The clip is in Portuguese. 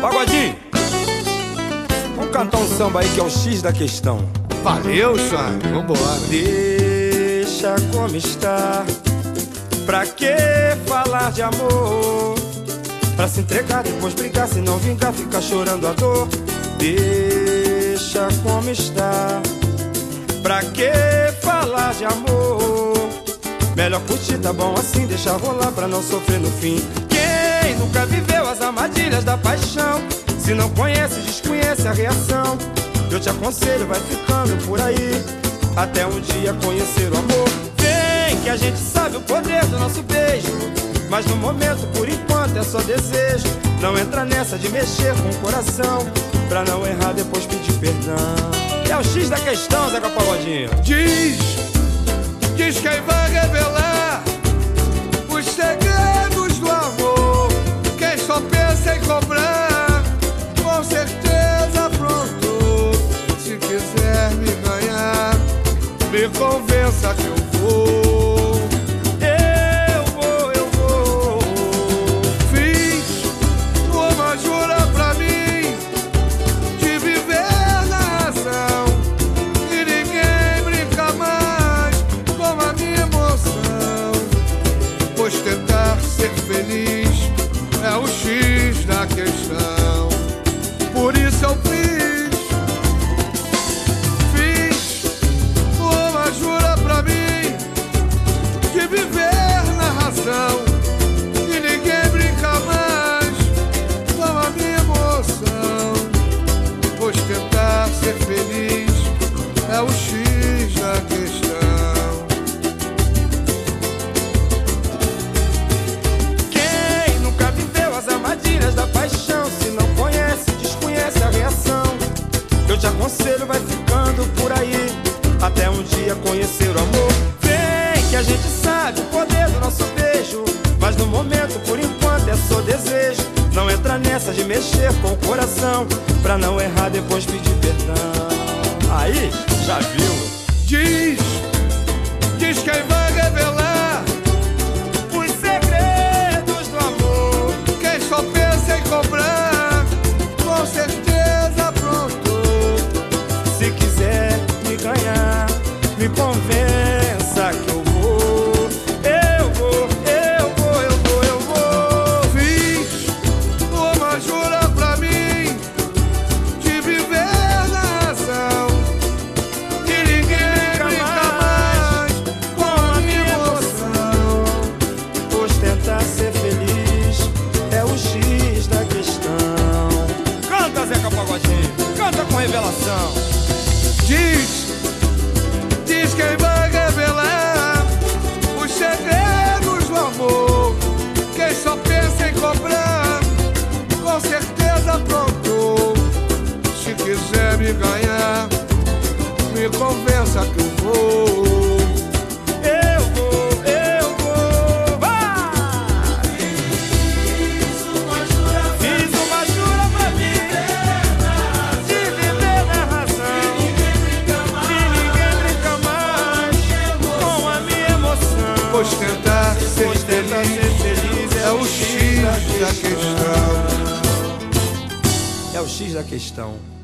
Pagodinho, vamos cantar um samba aí que é o X da questão. Valeu, Xande, vambora. Deixa como está. Pra que falar de amor? Pra se entregar, depois brigar, se não vingar, ficar chorando a dor. Deixa como está. Pra que falar de amor? Melhor curtir, tá bom assim, deixa rolar pra não sofrer no fim. Quem nunca viveu armadilhas da paixão? Se não conhece, desconhece a reação. Eu te aconselho, vai ficando por aí. Até um dia conhecer o amor. Vem que a gente sabe o poder do nosso beijo. Mas no momento, por enquanto, é só desejo. Não entra nessa de mexer com o coração. Pra não errar, depois pedir perdão. É o X da questão, Zeca Pagodinho. Diz, diz quem vai revelar os segredos tentar ser feliz é o X da questão. Quem nunca viveu as armadilhas da paixão? Se não conhece, desconhece a reação. Eu te aconselho, vai ficando por aí. Até um dia conhecer o amor. Vem que a gente sabe mexer com o coração. Pra não errar, depois pedir perdão. Aí, já viu? Diz, diz quem vai revelar me convença que eu vou. Eu vou, eu vou, vai! Fiz uma jura pra mim de viver na razão. E ninguém brinca mais com a minha emoção. Pois tentar ser Pois tentar feliz ser feliz é o X da questão. É o X da questão.